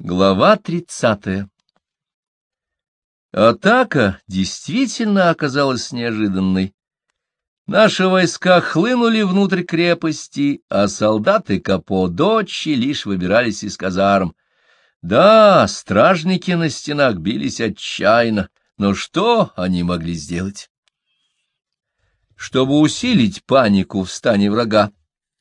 Глава тридцатая Атака действительно оказалась неожиданной. Наши войска хлынули внутрь крепости, а солдаты Капо-Дочи лишь выбирались из казарм. Да, стражники на стенах бились отчаянно, но что они могли сделать? Чтобы усилить панику в стане врага,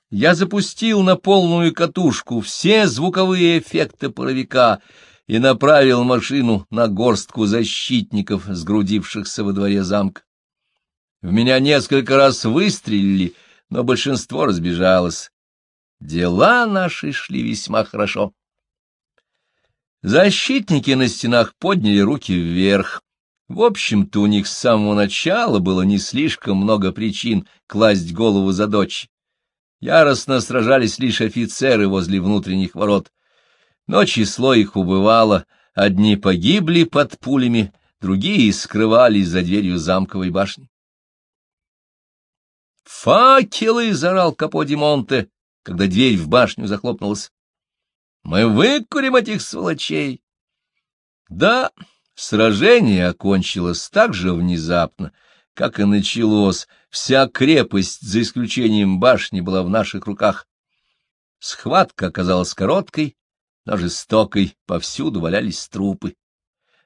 я запустил на полную катушку все звуковые эффекты паровика и направил машину на горстку защитников, сгрудившихся во дворе замка. В меня несколько раз выстрелили, но большинство разбежалось. Дела наши шли весьма хорошо. Защитники на стенах подняли руки вверх. В общем-то, у них с самого начала было не слишком много причин класть голову за дочь. Яростно сражались лишь офицеры возле внутренних ворот. Но число их убывало, одни погибли под пулями, другие скрывались за дверью замковой башни. «Факелы!» — зарал Каподи Монте, когда дверь в башню захлопнулась. «Мы выкурим этих сволочей!» Да, сражение окончилось так же внезапно, как и началось, вся крепость, за исключением башни, была в наших руках. Схватка оказалась короткой, но жестокой, повсюду валялись трупы.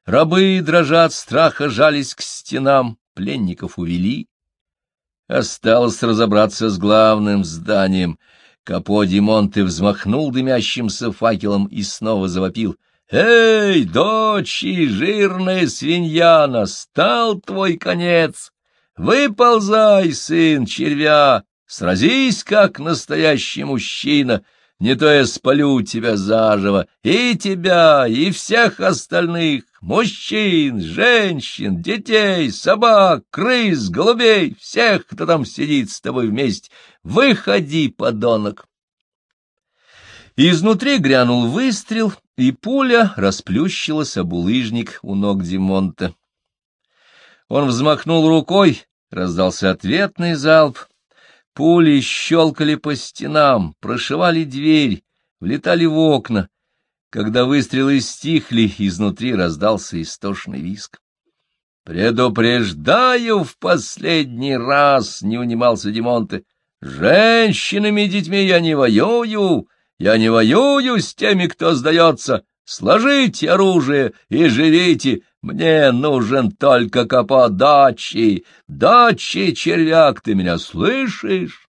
Рабы, дрожа от страха, жались к стенам, пленников увели. Осталось разобраться с главным зданием. Капо Димонте взмахнул дымящимся факелом и снова завопил. «Эй, дочь и жирная свинья, настал твой конец!» Выползай, сын червя, сразись, как настоящий мужчина, не то я спалю тебя заживо, и тебя, и всех остальных, мужчин, женщин, детей, собак, крыс, голубей, всех, кто там сидит с тобой вместе. Выходи, подонок! Изнутри грянул выстрел, и пуля расплющилась об улыжник у ног Димонта. Он взмахнул рукой, Раздался ответный залп. Пули щелкали по стенам, прошивали дверь, влетали в окна. Когда выстрелы стихли, изнутри раздался истошный виск. «Предупреждаю в последний раз!» — не унимался Димонте. «Женщинами и детьми я не воюю! Я не воюю с теми, кто сдается! Сложите оружие и живите! Мне нужен только капот дачи. Дачи, червяк, ты меня слышишь?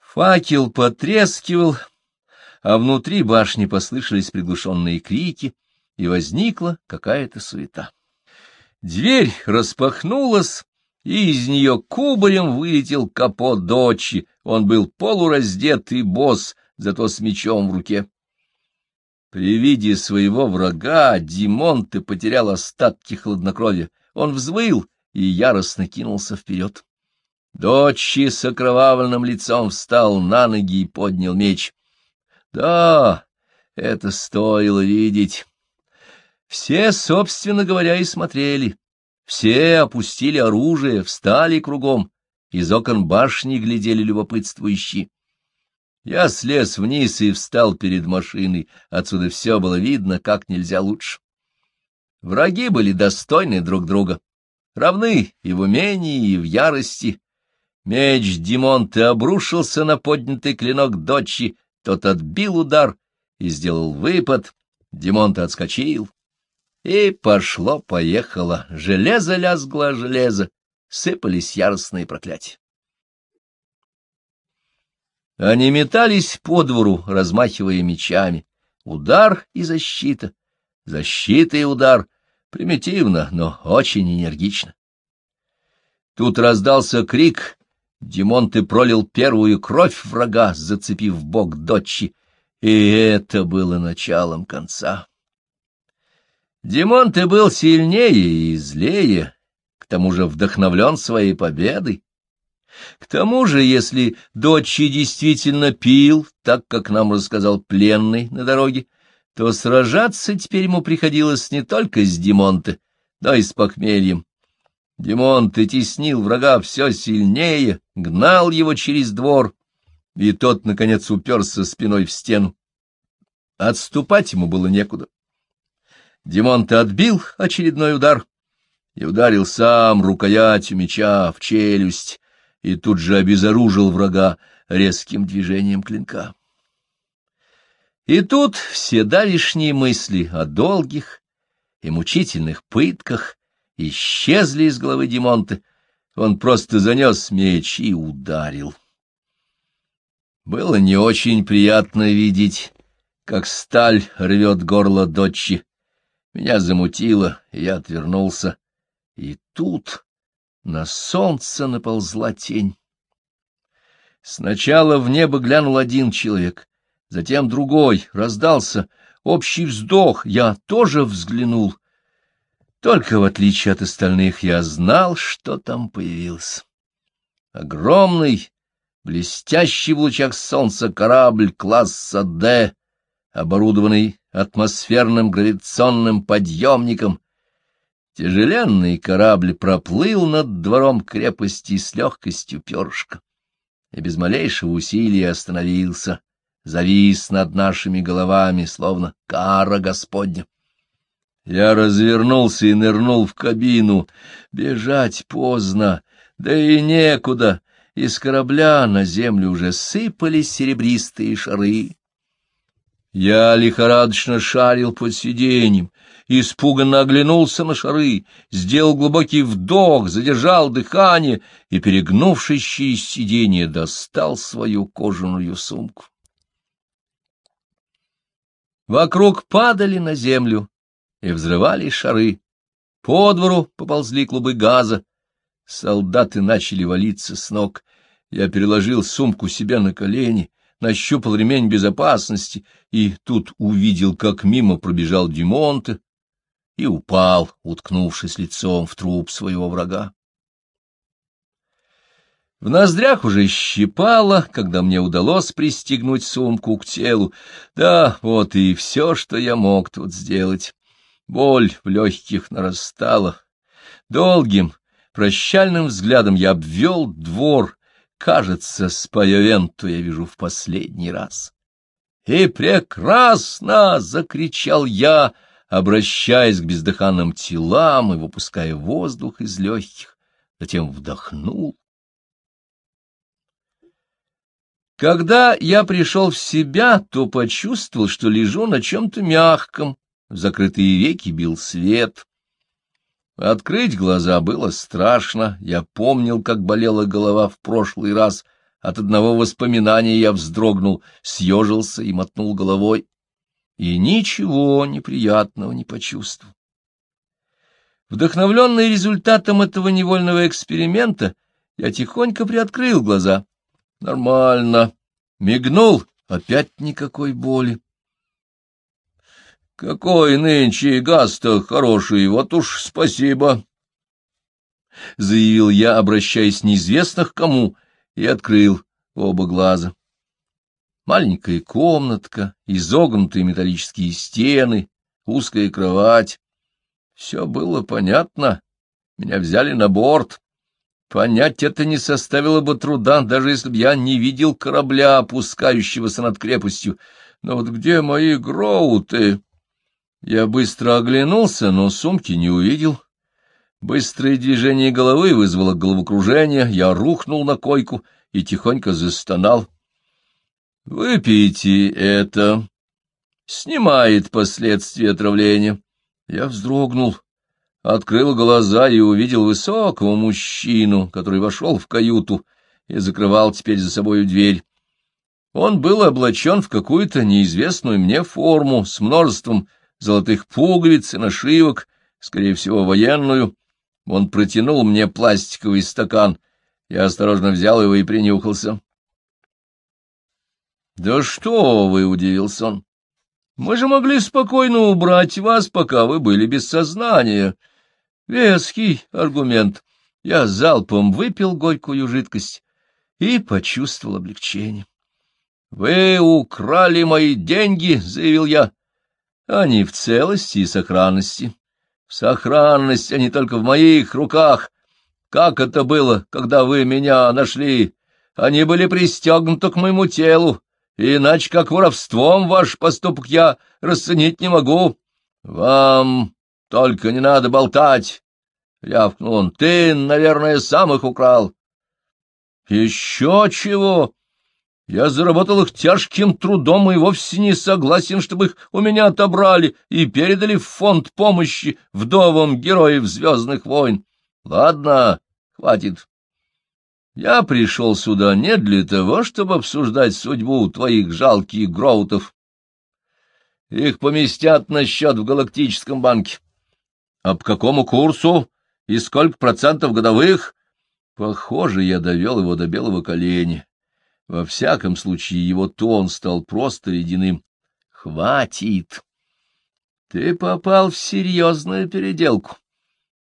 Факел потрескивал, а внутри башни послышались приглушенные крики, и возникла какая-то суета. Дверь распахнулась, и из нее кубарем вылетел капот дочи. Он был полураздет и босс, зато с мечом в руке. При виде своего врага Димонте потерял остатки хладнокровия. Он взвыл и яростно кинулся вперед. Дочи с окровавленным лицом встал на ноги и поднял меч. Да, это стоило видеть. Все, собственно говоря, и смотрели. Все опустили оружие, встали кругом. Из окон башни глядели любопытствующие. Я слез вниз и встал перед машиной. Отсюда все было видно, как нельзя лучше. Враги были достойны друг друга, равны и в умении, и в ярости. Меч Димонте обрушился на поднятый клинок дочи, тот отбил удар и сделал выпад. Димонте отскочил. И пошло-поехало, железо лязгло железо, сыпались яростные проклятия. Они метались по двору, размахивая мечами. Удар и защита. Защита и удар. Примитивно, но очень энергично. Тут раздался крик. Димонте пролил первую кровь врага, зацепив бок дочи. И это было началом конца. Димонте был сильнее и злее, к тому же вдохновлен своей победой. К тому же, если дочь действительно пил, так как нам рассказал пленный на дороге, то сражаться теперь ему приходилось не только с Димонте, но и с похмельем. Димонте теснил врага все сильнее, гнал его через двор, и тот, наконец, уперся спиной в стену. Отступать ему было некуда. Димонт отбил очередной удар и ударил сам рукоятью меча в челюсть и тут же обезоружил врага резким движением клинка. И тут все давишние мысли о долгих и мучительных пытках исчезли из головы Димонта. Он просто занес меч и ударил. Было не очень приятно видеть, как сталь рвет горло дочи. Меня замутило, я отвернулся. И тут на солнце наползла тень. Сначала в небо глянул один человек, затем другой, раздался общий вздох, я тоже взглянул. Только в отличие от остальных я знал, что там появился. Огромный, блестящий в лучах солнца корабль класса «Д», оборудованный атмосферным гравитационным подъемником. Тяжеленный корабль проплыл над двором крепости с легкостью перышка и без малейшего усилия остановился, завис над нашими головами, словно кара Господня. Я развернулся и нырнул в кабину. Бежать поздно, да и некуда. Из корабля на землю уже сыпались серебристые шары. Я лихорадочно шарил под сиденьем, испуганно оглянулся на шары, сделал глубокий вдох, задержал дыхание и, перегнувшись через сиденье, достал свою кожаную сумку. Вокруг падали на землю и взрывали шары. По двору поползли клубы газа. Солдаты начали валиться с ног. Я переложил сумку себе на колени — нащупал ремень безопасности и тут увидел, как мимо пробежал Димонте и упал, уткнувшись лицом в труп своего врага. В ноздрях уже щипало, когда мне удалось пристегнуть сумку к телу. Да, вот и все, что я мог тут сделать. Боль в легких нарастала. Долгим, прощальным взглядом я обвел двор, Кажется, Спайовенту я вижу в последний раз. «И прекрасно!» — закричал я, обращаясь к бездыханным телам и выпуская воздух из легких, затем вдохнул. Когда я пришел в себя, то почувствовал, что лежу на чем-то мягком, в закрытые веки бил свет. Открыть глаза было страшно, я помнил, как болела голова в прошлый раз. От одного воспоминания я вздрогнул, съежился и мотнул головой. И ничего неприятного не почувствовал. Вдохновленный результатом этого невольного эксперимента, я тихонько приоткрыл глаза. Нормально. Мигнул, опять никакой боли. Какой нынче газ-то хороший, вот уж спасибо. Заявил я, обращаясь неизвестных кому, и открыл оба глаза. Маленькая комнатка, изогнутые металлические стены, узкая кровать. Все было понятно. Меня взяли на борт. Понять это не составило бы труда, даже если б я не видел корабля, опускающегося над крепостью. Но вот где мои гроуты? Я быстро оглянулся, но сумки не увидел. Быстрое движение головы вызвало головокружение, я рухнул на койку и тихонько застонал. — Выпейте это. Снимает последствия отравления. Я вздрогнул, открыл глаза и увидел высокого мужчину, который вошел в каюту и закрывал теперь за собой дверь. Он был облачен в какую-то неизвестную мне форму с множеством золотых пуговиц и нашивок, скорее всего, военную. Он протянул мне пластиковый стакан. Я осторожно взял его и принюхался. — Да что вы, — удивился он, — мы же могли спокойно убрать вас, пока вы были без сознания. Веский аргумент. Я залпом выпил горькую жидкость и почувствовал облегчение. — Вы украли мои деньги, — заявил я. Они в целости и сохранности. Сохранность, они только в моих руках. Как это было, когда вы меня нашли? Они были пристегнуты к моему телу. Иначе как воровством ваш поступок я расценить не могу. Вам только не надо болтать, — рявкнул он. — Ты, наверное, сам их украл. — Еще чего? Я заработал их тяжким трудом и вовсе не согласен, чтобы их у меня отобрали и передали в фонд помощи вдовам героев Звездных войн. Ладно, хватит. Я пришел сюда не для того, чтобы обсуждать судьбу твоих жалких гроутов. Их поместят на счет в Галактическом банке. А по какому курсу и сколько процентов годовых? Похоже, я довел его до белого коленя. Во всяком случае, его тон стал просто ледяным. Хватит! Ты попал в серьезную переделку,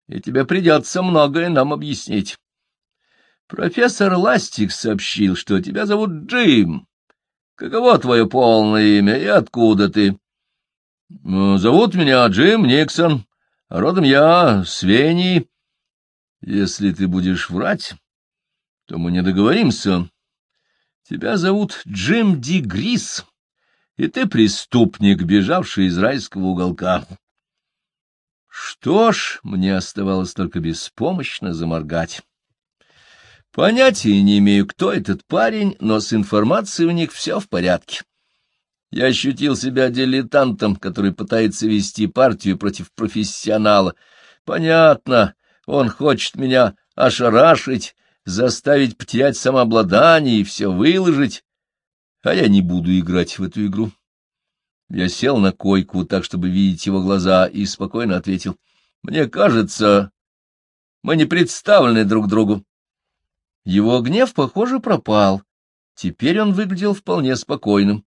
и тебе придется многое нам объяснить. Профессор Ластик сообщил, что тебя зовут Джим. Каково твое полное имя и откуда ты? Ну, зовут меня Джим Никсон. Родом я с Вении. Если ты будешь врать, то мы не договоримся. Тебя зовут Джим Ди Грис, и ты преступник, бежавший из райского уголка. Что ж, мне оставалось только беспомощно заморгать. Понятия не имею, кто этот парень, но с информацией у них все в порядке. Я ощутил себя дилетантом, который пытается вести партию против профессионала. Понятно, он хочет меня ошарашить, заставить потерять самообладание и все выложить, а я не буду играть в эту игру. Я сел на койку так, чтобы видеть его глаза, и спокойно ответил. Мне кажется, мы не представлены друг другу. Его гнев, похоже, пропал. Теперь он выглядел вполне спокойным.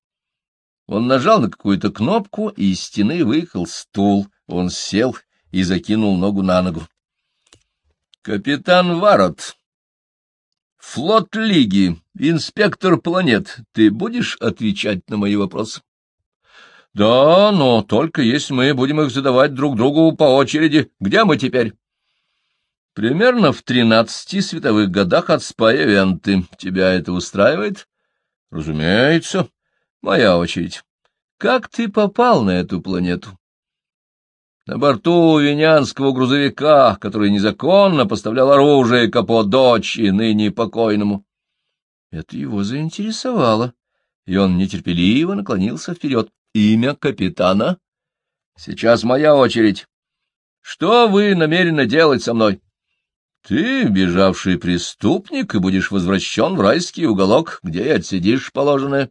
Он нажал на какую-то кнопку, и из стены выехал стул. Он сел и закинул ногу на ногу. — Капитан Варот, флот Лиги, инспектор планет, ты будешь отвечать на мои вопросы? — Да, но только если мы будем их задавать друг другу по очереди. Где мы теперь? Примерно в тринадцати световых годах от спая-венты. Тебя это устраивает? Разумеется. Моя очередь. Как ты попал на эту планету? На борту венянского грузовика, который незаконно поставлял оружие Капо дочи, ныне покойному. Это его заинтересовало, и он нетерпеливо наклонился вперед. Имя капитана? Сейчас моя очередь. Что вы намерены делать со мной? Ты бежавший преступник и будешь возвращен в райский уголок, где и отсидишь положенное.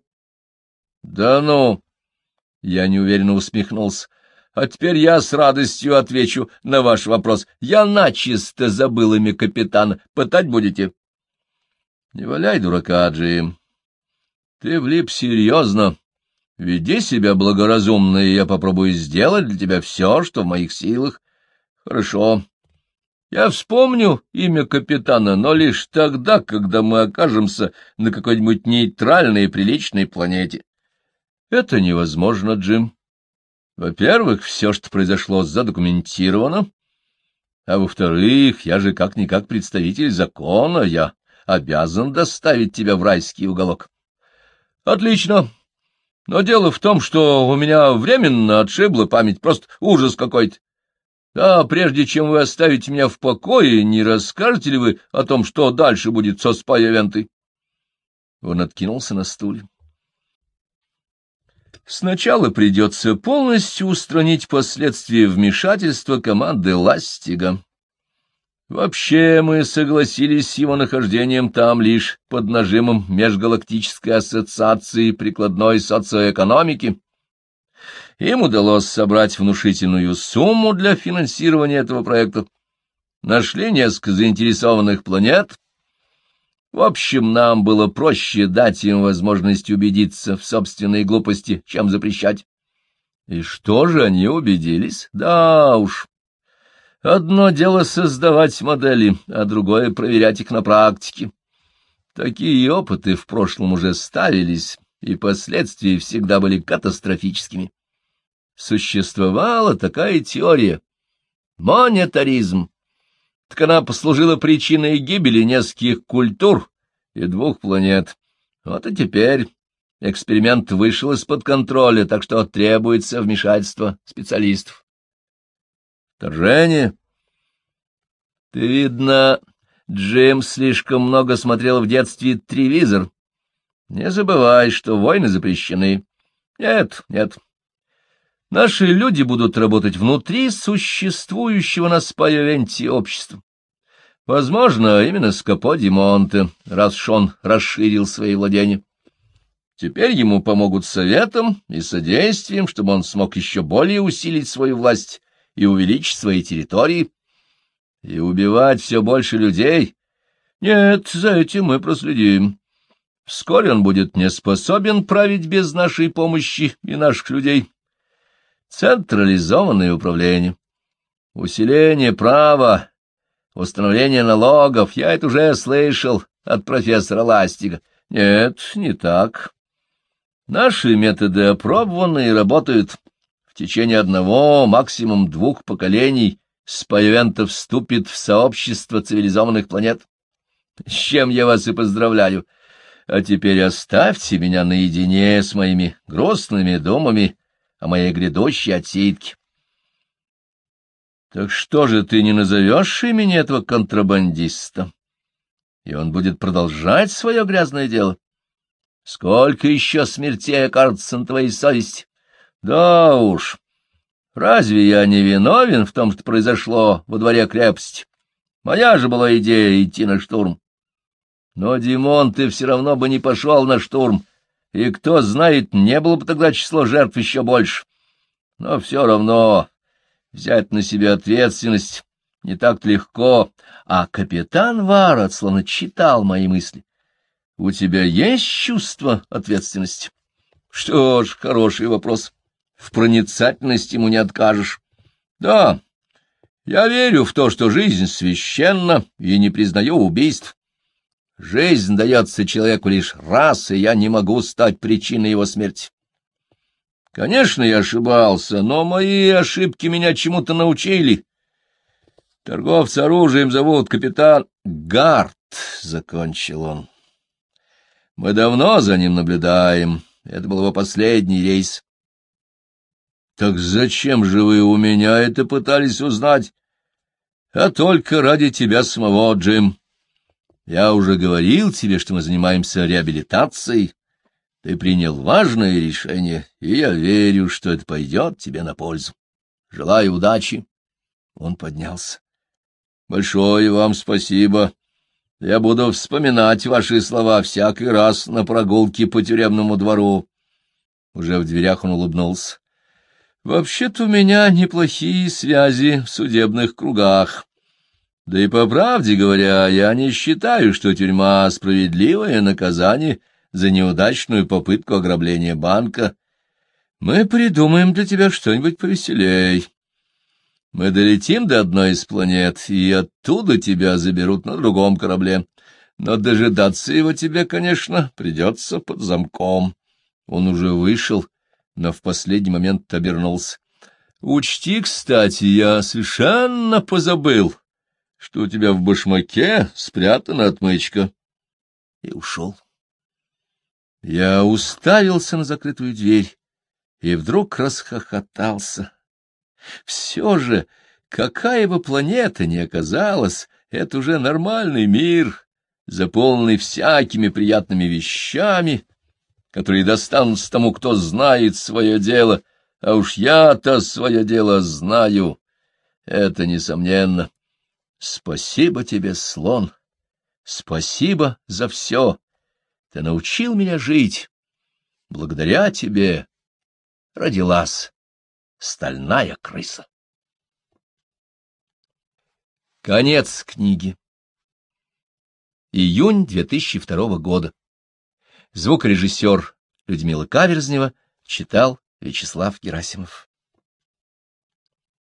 — Да ну! — я неуверенно усмехнулся. — А теперь я с радостью отвечу на ваш вопрос. Я начисто забыл имя капитана. Пытать будете? — Не валяй дурака, Джим. Ты влип серьезно. Веди себя благоразумно, и я попробую сделать для тебя все, что в моих силах. Хорошо. Я вспомню имя капитана, но лишь тогда, когда мы окажемся на какой-нибудь нейтральной и приличной планете. Это невозможно, Джим. Во-первых, все, что произошло, задокументировано. А во-вторых, я же как-никак представитель закона, я обязан доставить тебя в райский уголок. Отлично. Но дело в том, что у меня временно отшибла память, просто ужас какой-то. Да, прежде чем вы оставите меня в покое, не расскажете ли вы о том, что дальше будет со спай-эвентой? Он откинулся на стуле. Сначала придется полностью устранить последствия вмешательства команды Ластига. Вообще мы согласились с его нахождением там лишь под нажимом Межгалактической ассоциации прикладной социоэкономики, им удалось собрать внушительную сумму для финансирования этого проекта. Нашли несколько заинтересованных планет. В общем, нам было проще дать им возможность убедиться в собственной глупости, чем запрещать. И что же они убедились? Да уж. Одно дело создавать модели, а другое — проверять их на практике. Такие опыты в прошлом уже ставились, и последствия всегда были катастрофическими существовала такая теория — монетаризм. Так она послужила причиной гибели нескольких культур и двух планет. Вот и теперь Эксперимент вышел из-под контроля, так что требуется вмешательство специалистов. Вторжение? Ты, видно, Джим слишком много смотрел в детстве телевизор. Не забывай, что войны запрещены. Нет, нет. Наши люди будут работать внутри существующего на Спайовенте общества. Возможно, именно с Каподи Монте, раз уж он расширил свои владения. Теперь ему помогут советом и содействием, чтобы он смог еще более усилить свою власть и увеличить свои территории. И убивать все больше людей? Нет, за этим мы проследим. Вскоре он будет не способен править без нашей помощи и наших людей. Централизованное управление, усиление права, установление налогов, я это уже слышал от профессора Ластика. Нет, не так. Наши методы опробованы и работают. В течение одного, максимум двух поколений Спайвента вступит в сообщество цивилизованных планет. С чем я вас и поздравляю. А теперь оставьте меня наедине с моими грустными думами о моей грядущей отсидке. Так что же ты не назовешь имени этого контрабандиста? И он будет продолжать свое грязное дело. Сколько еще смертей окажется на твоей совести? Да уж, разве я не виновен в том, что произошло во дворе крепости? Моя же была идея идти на штурм. Но, Димон, ты все равно бы не пошел на штурм, и кто знает, не было бы тогда число жертв еще больше. Но все равно взять на себя ответственность не так легко, а капитан Варот словно читал мои мысли. У тебя есть чувство ответственности? Что ж, хороший вопрос. В проницательности ему не откажешь. Да, я верю в то, что жизнь священна, и не признаю убийств. Жизнь дается человеку лишь раз, и я не могу стать причиной его смерти. Конечно, я ошибался, но мои ошибки меня чему-то научили. Торговца оружием зовут капитан Гарт, — закончил он. Мы давно за ним наблюдаем. Это был его последний рейс. — Так зачем же вы у меня это пытались узнать? — А только ради тебя самого, Джим. Я уже говорил тебе, что мы занимаемся реабилитацией. Ты принял важное решение, и я верю, что это пойдет тебе на пользу. Желаю удачи. Он поднялся. Большое вам спасибо. Я буду вспоминать ваши слова всякий раз на прогулке по тюремному двору. Уже в дверях он улыбнулся. Вообще-то у меня неплохие связи в судебных кругах. Да и по правде говоря, я не считаю, что тюрьма — справедливое наказание за неудачную попытку ограбления банка. Мы придумаем для тебя что-нибудь повеселей. Мы долетим до одной из планет, и оттуда тебя заберут на другом корабле. Но дожидаться его тебе, конечно, придется под замком. Он уже вышел, но в последний момент обернулся. Учти, кстати, я совершенно позабыл что у тебя в башмаке спрятана отмычка. И ушел. Я уставился на закрытую дверь и вдруг расхохотался. Все же, какая бы планета ни оказалась, это уже нормальный мир, заполненный всякими приятными вещами, которые достанутся тому, кто знает свое дело, а уж я-то свое дело знаю, это несомненно. Спасибо тебе, слон. Спасибо за все. Ты научил меня жить. Благодаря тебе родилась стальная крыса. Конец книги. Июнь 2002 года. Звукорежиссер Людмила Каверзнева читал Вячеслав Герасимов.